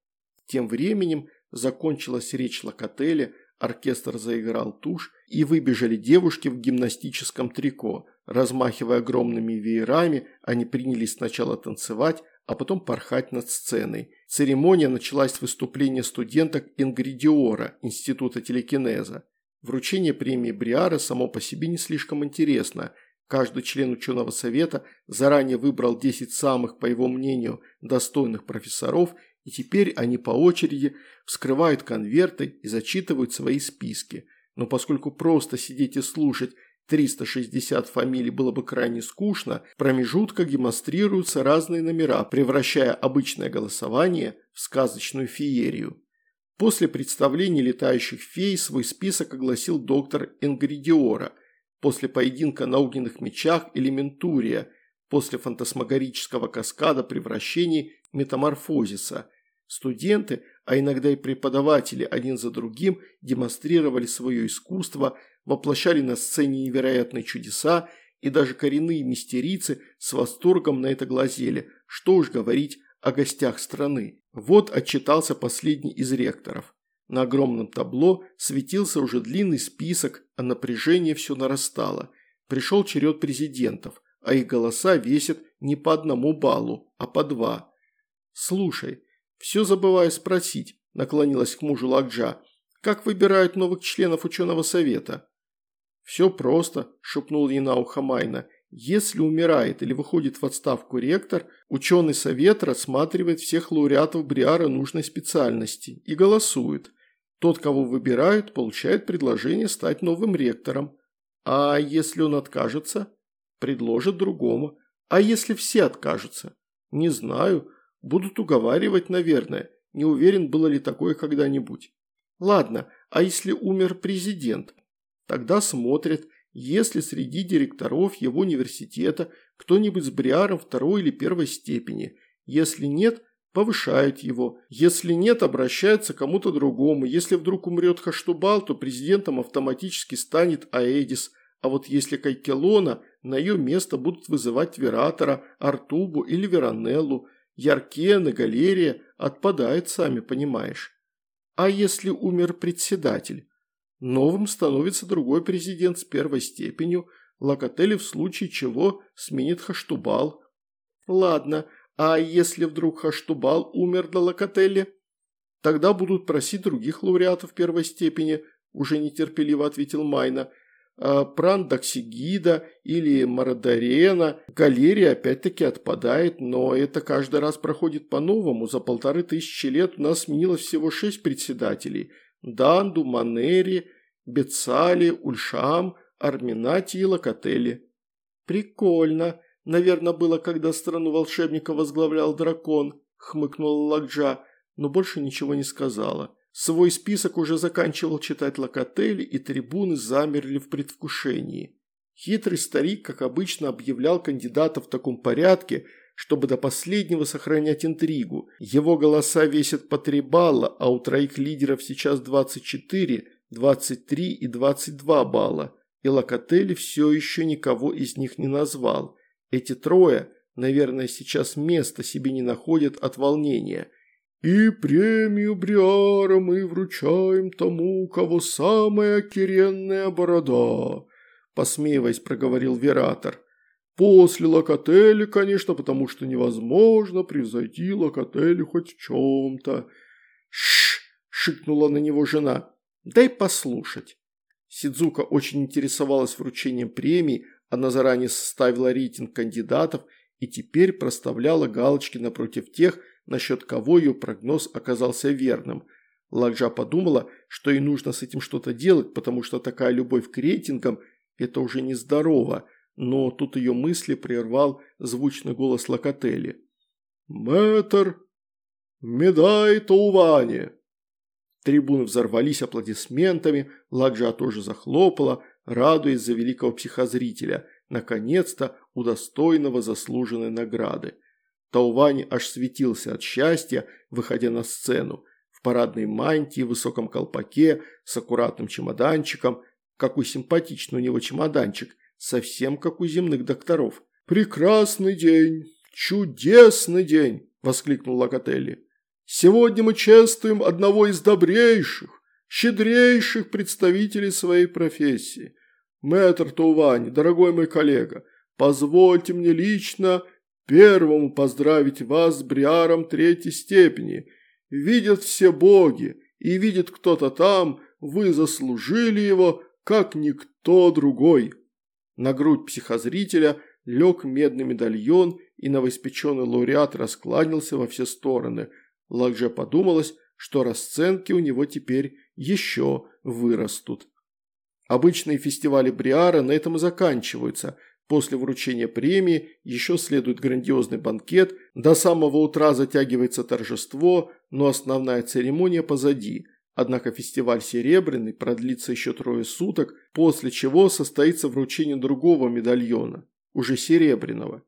Тем временем закончилась речь Локотеля, оркестр заиграл тушь, и выбежали девушки в гимнастическом трико. Размахивая огромными веерами, они принялись сначала танцевать, а потом порхать над сценой. Церемония началась с выступления студенток Ингридиора, Института телекинеза. Вручение премии Бриара само по себе не слишком интересно. Каждый член ученого совета заранее выбрал 10 самых, по его мнению, достойных профессоров, и теперь они по очереди вскрывают конверты и зачитывают свои списки. Но поскольку просто сидеть и слушать 360 фамилий было бы крайне скучно, в промежутках демонстрируются разные номера, превращая обычное голосование в сказочную феерию. После представления летающих фей свой список огласил доктор Ингридиора, после поединка на огненных мечах элементурия, после фантасмагорического каскада превращений метаморфозиса. Студенты, а иногда и преподаватели один за другим демонстрировали свое искусство, воплощали на сцене невероятные чудеса, и даже коренные мистерицы с восторгом на это глазели, что уж говорить о гостях страны. Вот отчитался последний из ректоров. На огромном табло светился уже длинный список, а напряжение все нарастало. Пришел черед президентов, а их голоса весят не по одному баллу, а по два. «Слушай, все забываю спросить», – наклонилась к мужу Лакджа, – «как выбирают новых членов ученого совета?» «Все просто», – шепнул ей на ухо Майна. «Если умирает или выходит в отставку ректор, ученый совет рассматривает всех лауреатов Бриара нужной специальности и голосует. Тот, кого выбирают, получает предложение стать новым ректором. А если он откажется, предложат другому. А если все откажутся? Не знаю. Будут уговаривать, наверное. Не уверен, было ли такое когда-нибудь. Ладно, а если умер президент? Тогда смотрят, если среди директоров его университета кто-нибудь с бриаром второй или первой степени. Если нет, повышают его. Если нет, обращаются к кому-то другому. Если вдруг умрет Хаштубал, то президентом автоматически станет Аэдис. А вот если Кайкелона, на ее место будут вызывать Вератора, Артубу или Веронеллу. Яркена, Галерия отпадает, сами понимаешь. А если умер председатель? Новым становится другой президент с первой степенью, Локотели в случае чего сменит Хаштубал. Ладно, а если вдруг Хаштубал умер до Локотели? Тогда будут просить других лауреатов первой степени, уже нетерпеливо ответил Майна. А Прандоксигида или Марадарена. Галерия опять-таки отпадает, но это каждый раз проходит по-новому. За полторы тысячи лет у нас сменилось всего шесть председателей – Данду, Манери, Бецали, Ульшам, Арминати и Локотели. Прикольно. Наверное, было, когда страну волшебника возглавлял дракон, хмыкнула Лакджа, но больше ничего не сказала. Свой список уже заканчивал читать Локотели, и трибуны замерли в предвкушении. Хитрый старик, как обычно, объявлял кандидатов в таком порядке, чтобы до последнего сохранять интригу. Его голоса весят по три балла, а у троих лидеров сейчас 24, 23 и 22 балла. И Локотели все еще никого из них не назвал. Эти трое, наверное, сейчас места себе не находят от волнения. «И премию Бриара мы вручаем тому, у кого самая керенная борода», посмеиваясь, проговорил Вератор. После Локотели, конечно, потому что невозможно превзойти Локотели хоть в чем-то. Шш! шикнула на него жена. Дай послушать. Сидзука очень интересовалась вручением премии, она заранее составила рейтинг кандидатов и теперь проставляла галочки напротив тех, насчет кого ее прогноз оказался верным. Ладжа подумала, что ей нужно с этим что-то делать, потому что такая любовь к рейтингам – Это уже нездорово, но тут ее мысли прервал звучный голос Локотели. «Мэтр, медай Тауване!» Трибуны взорвались аплодисментами, Ладжа тоже захлопала, радуясь за великого психозрителя, наконец-то удостоенного заслуженной награды. Таувани аж светился от счастья, выходя на сцену, в парадной мантии, высоком колпаке, с аккуратным чемоданчиком. Какой симпатичный у него чемоданчик, совсем как у земных докторов. «Прекрасный день! Чудесный день!» – воскликнул Локотелли. «Сегодня мы чествуем одного из добрейших, щедрейших представителей своей профессии. Мэтр Таувани, дорогой мой коллега, позвольте мне лично первому поздравить вас с бриаром третьей степени. Видят все боги, и видит кто-то там, вы заслужили его, как никто другой». На грудь психозрителя лег медный медальон, и новоиспеченный лауреат раскланялся во все стороны. Лакже подумалось, что расценки у него теперь еще вырастут. Обычные фестивали Бриара на этом и заканчиваются. После вручения премии еще следует грандиозный банкет, до самого утра затягивается торжество, но основная церемония позади. Однако фестиваль «Серебряный» продлится еще трое суток, после чего состоится вручение другого медальона, уже серебряного.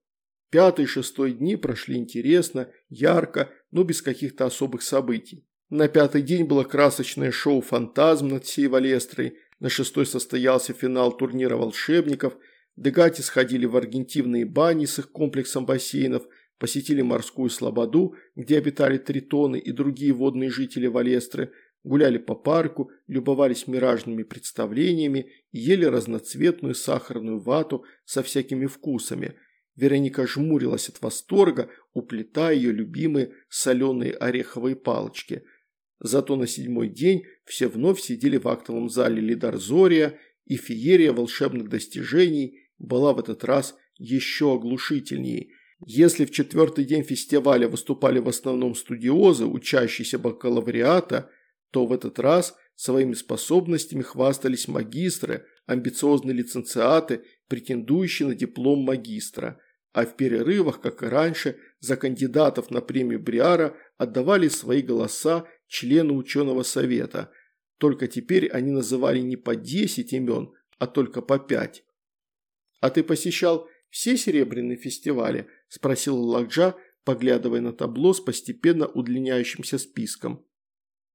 Пятый и шестой дни прошли интересно, ярко, но без каких-то особых событий. На пятый день было красочное шоу «Фантазм» над всей Валестрой, на шестой состоялся финал турнира волшебников, Дегати сходили в аргентивные бани с их комплексом бассейнов, посетили морскую слободу, где обитали тритоны и другие водные жители Валестры, гуляли по парку, любовались миражными представлениями и ели разноцветную сахарную вату со всякими вкусами. Вероника жмурилась от восторга, уплетая ее любимые соленые ореховые палочки – Зато на седьмой день все вновь сидели в актовом зале Лидарзория, и феерия волшебных достижений была в этот раз еще оглушительнее. Если в четвертый день фестиваля выступали в основном студиозы, учащиеся бакалавриата, то в этот раз своими способностями хвастались магистры, амбициозные лиценциаты, претендующие на диплом магистра. А в перерывах, как и раньше, за кандидатов на премию Бриара отдавали свои голоса члены ученого совета, только теперь они называли не по 10 имен, а только по 5. «А ты посещал все серебряные фестивали?» – спросил Лакджа, поглядывая на табло с постепенно удлиняющимся списком.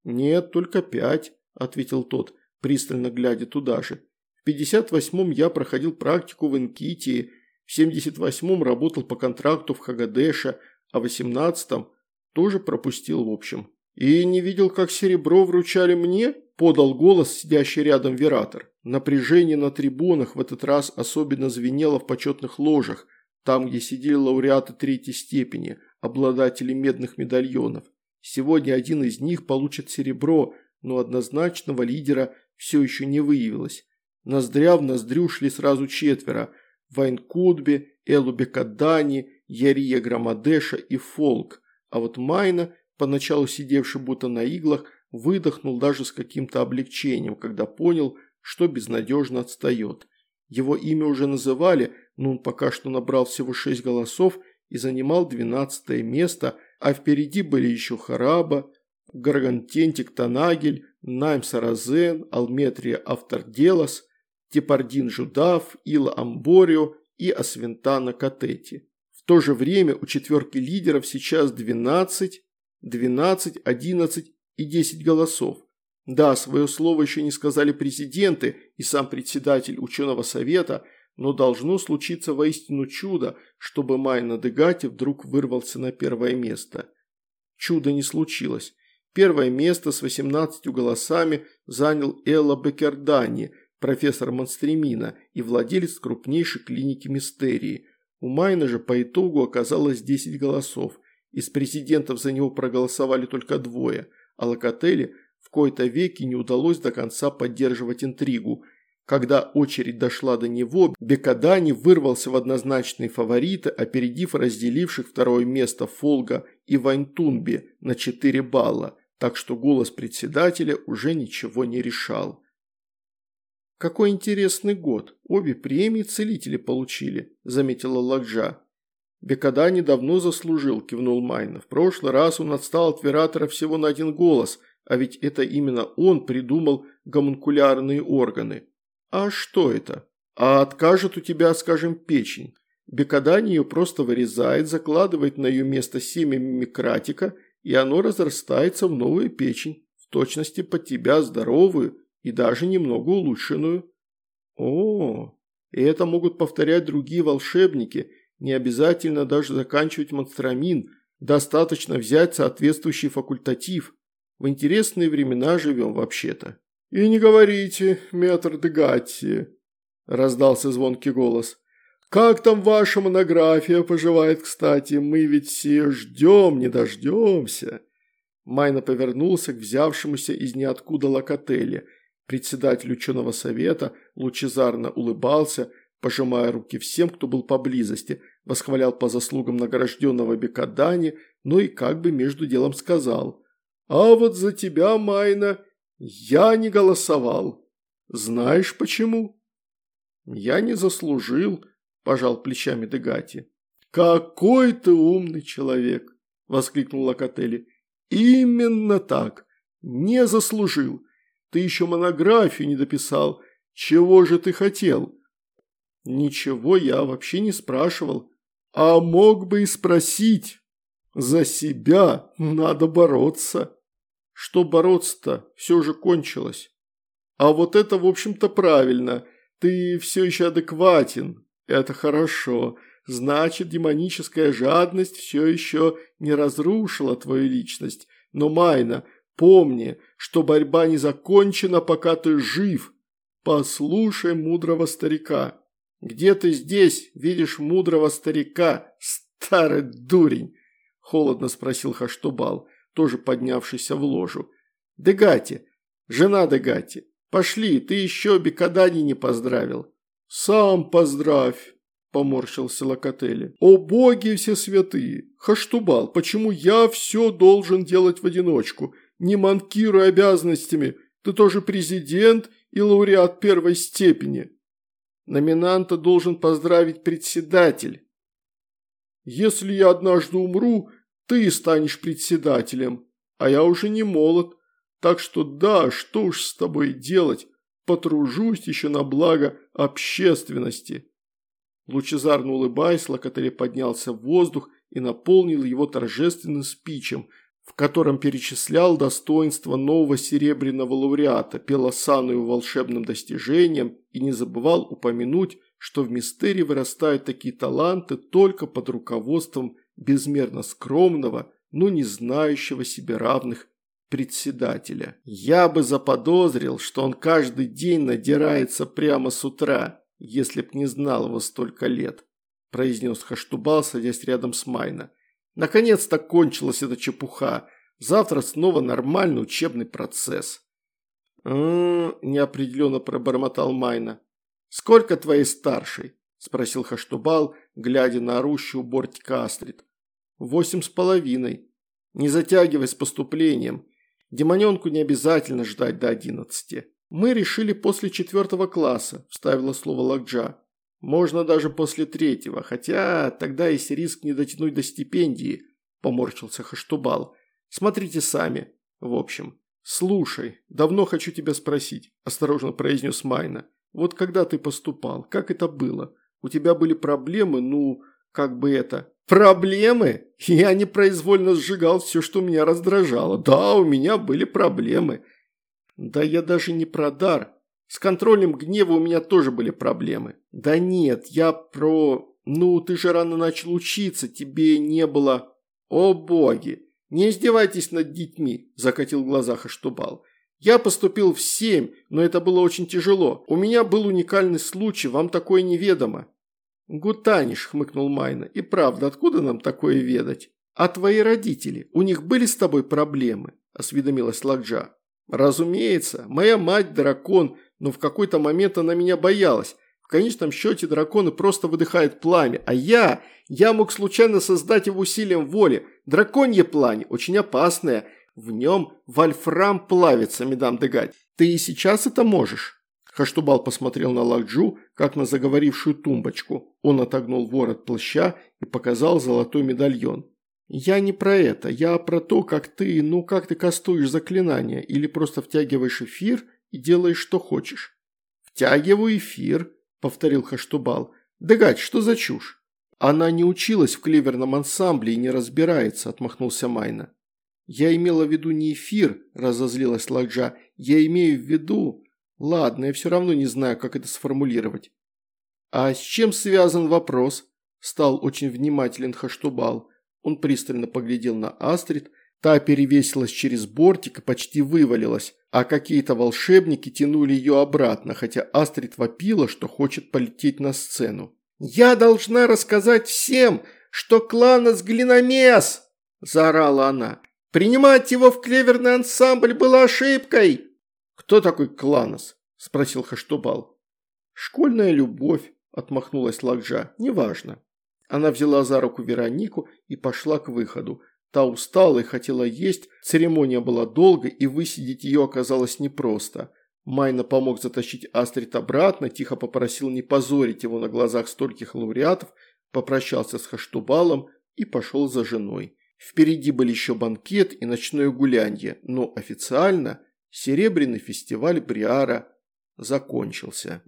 «Нет, только пять», – ответил тот, пристально глядя туда же. «В 58-м я проходил практику в Инкитии, в 78-м работал по контракту в Хагадеша, а в 18-м тоже пропустил в общем». «И не видел, как серебро вручали мне?» – подал голос сидящий рядом Вератор. Напряжение на трибунах в этот раз особенно звенело в почетных ложах, там, где сидели лауреаты третьей степени, обладатели медных медальонов. Сегодня один из них получит серебро, но однозначного лидера все еще не выявилось. Ноздря в ноздрю шли сразу четверо – Вайн Кудби, Элу Бекадани, Ярия Грамадеша и Фолк, а вот Майна – поначалу сидевший будто на иглах, выдохнул даже с каким-то облегчением, когда понял, что безнадежно отстает. Его имя уже называли, но он пока что набрал всего шесть голосов и занимал двенадцатое место, а впереди были еще Хараба, Гаргантентик Танагель, Найм Саразен, Алметрия Авторделос, Тепардин Жудав, Ила Амборио и Асвентана Катети. В то же время у четверки лидеров сейчас 12, 12, 11 и 10 голосов. Да, свое слово еще не сказали президенты и сам председатель ученого совета, но должно случиться воистину чудо, чтобы Майна Дегати вдруг вырвался на первое место. Чудо не случилось. Первое место с 18 голосами занял Элла Бекердани, профессор Монстремина и владелец крупнейшей клиники Мистерии. У Майна же по итогу оказалось 10 голосов, из президентов за него проголосовали только двое, а Локотели в кои-то веки не удалось до конца поддерживать интригу. Когда очередь дошла до него, Бекадани вырвался в однозначные фавориты, опередив разделивших второе место Фолга и Вайнтунби на 4 балла, так что голос председателя уже ничего не решал. «Какой интересный год. Обе премии целители получили», – заметила Ладжа. «Бекада недавно заслужил», – кивнул Майна. «В прошлый раз он отстал от Вератора всего на один голос, а ведь это именно он придумал гомункулярные органы. А что это? А откажет у тебя, скажем, печень. Бекадани ее просто вырезает, закладывает на ее место семя микратика, и оно разрастается в новую печень, в точности под тебя здоровую и даже немного улучшенную. О, и это могут повторять другие волшебники, не обязательно даже заканчивать монстрамин, достаточно взять соответствующий факультатив. В интересные времена живем вообще-то. «И не говорите, метр Дегатти», – раздался звонкий голос. «Как там ваша монография поживает, кстати? Мы ведь все ждем, не дождемся». Майна повернулся к взявшемуся из ниоткуда локотеле. Председатель ученого совета лучезарно улыбался, пожимая руки всем, кто был поблизости, восхвалял по заслугам награжденного Бекадани, но и как бы между делом сказал «А вот за тебя, Майна, я не голосовал. Знаешь почему?» «Я не заслужил», – пожал плечами Дегати. «Какой ты умный человек!» – воскликнул Локотели. «Именно так. Не заслужил. Ты еще монографию не дописал. Чего же ты хотел?» «Ничего я вообще не спрашивал. А мог бы и спросить. За себя надо бороться». «Что бороться-то? Все же кончилось». «А вот это, в общем-то, правильно. Ты все еще адекватен. Это хорошо. Значит, демоническая жадность все еще не разрушила твою личность. Но, Майна, помни, что борьба не закончена, пока ты жив. Послушай мудрого старика. Где ты здесь видишь мудрого старика, старый дурень? Холодно спросил Хаштубал, тоже поднявшийся в ложу. Дегати, жена Дегати, пошли, ты еще Бекадани не поздравил. Сам поздравь поморщился Локотели. «О боги все святые! Хаштубал, почему я все должен делать в одиночку? Не манкируй обязанностями, ты тоже президент и лауреат первой степени. Номинанта должен поздравить председатель. Если я однажды умру, ты станешь председателем, а я уже не молод, так что да, что уж с тобой делать, потружусь еще на благо общественности». Лучезарно улыбаясь, Локотели поднялся в воздух и наполнил его торжественным спичем, в котором перечислял достоинства нового серебряного лауреата, пел осаную волшебным достижением и не забывал упомянуть, что в мистерии вырастают такие таланты только под руководством безмерно скромного, но не знающего себе равных председателя. Я бы заподозрил, что он каждый день надирается прямо с утра если б не знал его столько лет», – произнес Хаштубал, садясь рядом с Майна. «Наконец-то кончилась эта чепуха. Завтра снова нормальный учебный процесс». «М-м-м», неопределенно пробормотал Майна. «Сколько твоей старшей?» – спросил Хаштубал, глядя на орущую бортика Астрид. «Восемь с половиной. Не затягивай с поступлением. Демоненку не обязательно ждать до одиннадцати». «Мы решили после четвертого класса», – вставила слово Лакджа. «Можно даже после третьего, хотя тогда есть риск не дотянуть до стипендии», – поморщился Хаштубал. «Смотрите сами. В общем». «Слушай, давно хочу тебя спросить», – осторожно произнес Майна. «Вот когда ты поступал, как это было? У тебя были проблемы, ну, как бы это...» «Проблемы? Я непроизвольно сжигал все, что меня раздражало. Да, у меня были проблемы». Да я даже не про дар. С контролем гнева у меня тоже были проблемы. Да нет, я про... Ну, ты же рано начал учиться, тебе не было... О боги! Не издевайтесь над детьми, закатил глаза Хаштубал. Я поступил в семь, но это было очень тяжело. У меня был уникальный случай, вам такое неведомо. Гутаниш, хмыкнул Майна. И правда, откуда нам такое ведать? А твои родители, у них были с тобой проблемы? Осведомилась Ладжа. Разумеется, моя мать дракон, но в какой-то момент она меня боялась. В конечном счете драконы просто выдыхают пламя, а я, я мог случайно создать его усилием воли. Драконье пламя, очень опасное, в нем вольфрам плавится, медам Дегать. Ты и сейчас это можешь. Хаштубал посмотрел на Ладжу, как на заговорившую тумбочку. Он отогнул ворот плаща и показал золотой медальон. «Я не про это, я про то, как ты, ну как ты кастуешь заклинания, или просто втягиваешь эфир и делаешь, что хочешь». «Втягиваю эфир», – повторил Хаштубал. «Дагать, что за чушь?» «Она не училась в клеверном ансамбле и не разбирается», – отмахнулся Майна. «Я имела в виду не эфир», – разозлилась Ладжа. «Я имею в виду...» Ладно, я все равно не знаю, как это сформулировать. А с чем связан вопрос? Стал очень внимателен Хаштубал. Он пристально поглядел на Астрид, та перевесилась через бортик и почти вывалилась, а какие-то волшебники тянули ее обратно, хотя Астрид вопила, что хочет полететь на сцену. «Я должна рассказать всем, что Кланос Глиномес!» – заорала она. «Принимать его в клеверный ансамбль было ошибкой!» «Кто такой Кланос?» – спросил Хаштубал. «Школьная любовь», – отмахнулась Лакжа, – «неважно». Она взяла за руку Веронику и пошла к выходу. Та устала и хотела есть, церемония была долгой и высидеть ее оказалось непросто. Майна помог затащить Астрид обратно, тихо попросил не позорить его на глазах стольких лауреатов, попрощался с Хаштубалом и пошел за женой. Впереди были еще банкет и ночное гулянье, но официально Серебряный фестиваль Бриара закончился.